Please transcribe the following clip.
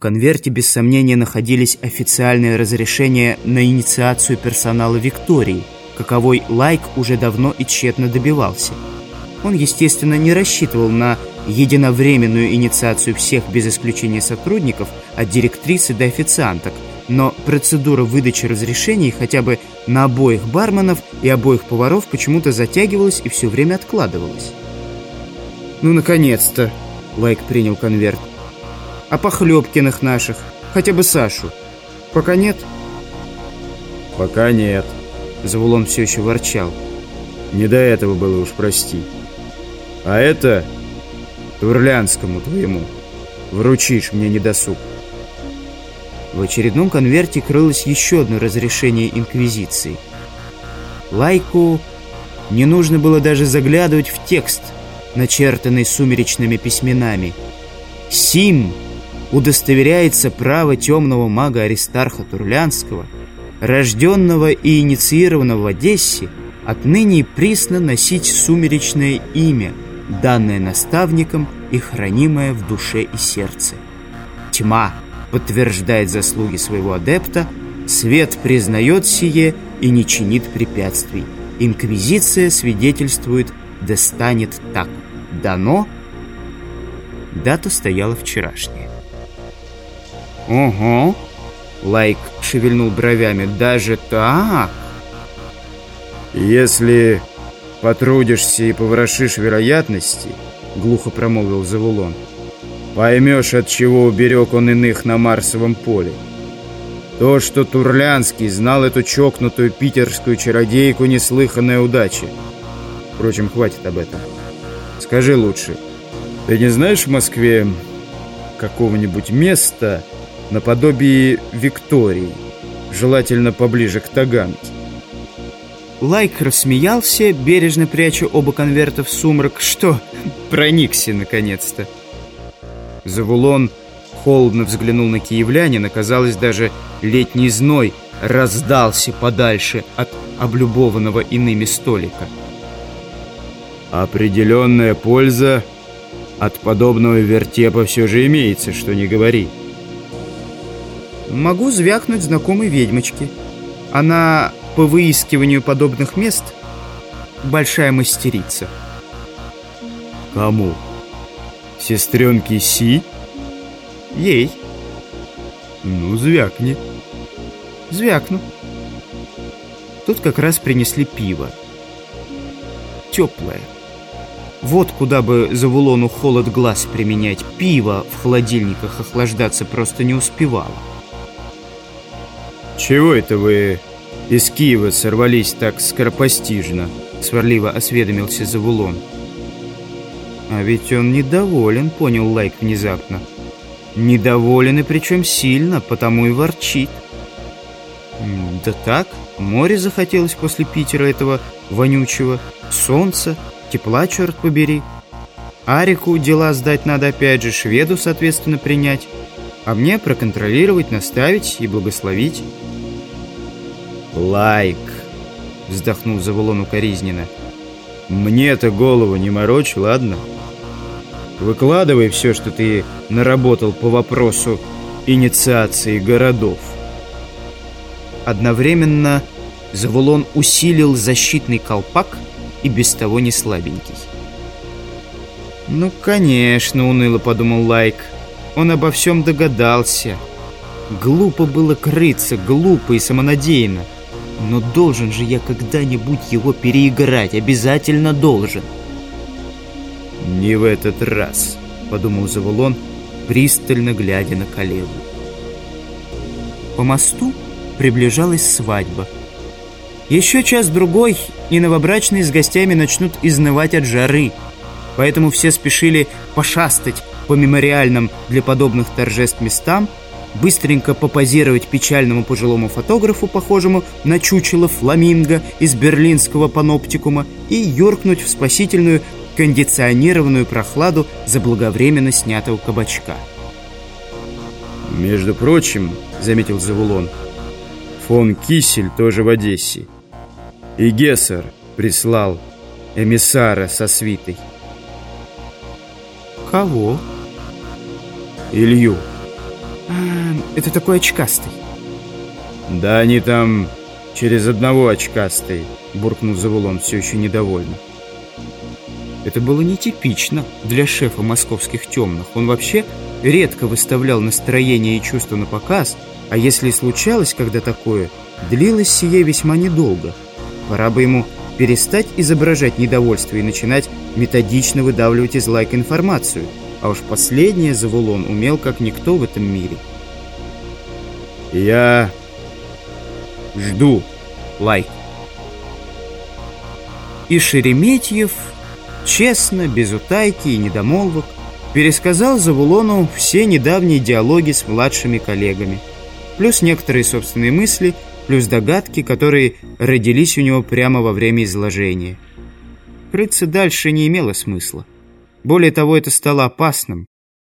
конверте без сомнения находились официальные разрешения на инициацию персонала Виктории, каковой Лайк уже давно и тщетно добивался. Он, естественно, не рассчитывал на единовременную инициацию всех без исключения сотрудников, от директрисы до официанток, но процедура выдачи разрешений хотя бы на обоих барменов и обоих поваров почему-то затягивалась и все время откладывалась. «Ну, наконец-то!» — Лайк принял конверт. «А Похлебкиных наших? Хотя бы Сашу? Пока нет?» «Пока нет», — Завулон все еще ворчал. «Не до этого было уж, прости. А это Турлянскому твоему вручишь мне недосуг». В очередном конверте крылось еще одно разрешение Инквизиции. Лайку не нужно было даже заглядывать в текст, начертанный сумеречными письменами. «Сим» удостоверяется право темного мага Аристарха Турлянского, рожденного и инициированного в Одессе, отныне присно носить сумеречное имя, данное наставником и хранимое в душе и сердце. Тьма — подтверждает заслуги своего адепта, свет признает сие и не чинит препятствий. Инквизиция свидетельствует «да станет так». Дано. Дата стояла вчерашняя. «Ого!» Лайк шевельнул бровями. «Даже так?» «Если потрудишься и поворошишь вероятности», — глухо промолвил Завулон, — Поймешь, от чего уберег он иных на Марсовом поле. То, что Турлянский знал эту чокнутую питерскую чародейку, неслыханная удача. Впрочем, хватит об этом. Скажи лучше, ты не знаешь в Москве какого-нибудь места наподобие Виктории, желательно поближе к Таганке? Лайк рассмеялся, бережно пряча оба конверта в сумрак. Что, проникся наконец-то. Завулон холодно взглянул на киевлянина, казалось, даже летний зной раздался подальше от облюбованного иными столика. «Определенная польза от подобного вертепа все же имеется, что не говори». «Могу звякнуть знакомой ведьмочке. Она по выискиванию подобных мест большая мастерица». «Кому?» Сестренки Си? Ей. Ну, звякни. Звякну. Тут как раз принесли пиво. Теплое. Вот куда бы за вулону холод глаз применять. Пиво в холодильниках охлаждаться просто не успевало. «Чего это вы из Киева сорвались так скоропостижно?» Сварливо осведомился Завулон. А ведь он недоволен, понял Лайк внезапно. Недоволен и причем сильно, потому и ворчит. Да так, море захотелось после Питера этого вонючего, солнца, тепла, черт побери. Арику дела сдать надо опять же, шведу, соответственно, принять. А мне проконтролировать, наставить и благословить. «Лайк!» — вздохнул Завулон укоризненно. «Мне-то голову не морочь, ладно?» Выкладывай все, что ты наработал по вопросу инициации городов. Одновременно Завулон усилил защитный колпак и без того не слабенький. «Ну, конечно», — уныло подумал Лайк. «Он обо всем догадался. Глупо было крыться, глупо и самонадеянно. Но должен же я когда-нибудь его переиграть, обязательно должен». «Не в этот раз», — подумал Завулон, пристально глядя на коллегу. По мосту приближалась свадьба. Еще час-другой, и новобрачные с гостями начнут изнывать от жары, поэтому все спешили пошастать по мемориальным для подобных торжеств местам, быстренько попозировать печальному пожилому фотографу, похожему на чучело фламинго из берлинского паноптикума, и юркнуть в спасительную кондиционированную прохладу заблаговременно снятого кабачка. «Между прочим, — заметил Завулон, — фон Кисель тоже в Одессе. И Гессер прислал эмиссара со свитой». «Кого?» «Илью. А, это такой очкастый. Да они там через одного очкастый, буркнул Завулон, все еще недовольно. Это было нетипично для шефа московских темных. Он вообще редко выставлял настроение и чувства на показ, а если и случалось когда такое, длилось сие весьма недолго. Пора бы ему перестать изображать недовольство и начинать методично выдавливать из лайка информацию. А уж последнее Завулон умел как никто в этом мире. «Я жду лайк». И Шереметьев честно, без утайки и недомолвок, пересказал Завулону все недавние диалоги с младшими коллегами, плюс некоторые собственные мысли, плюс догадки, которые родились у него прямо во время изложения. Крыться дальше не имело смысла. Более того, это стало опасным.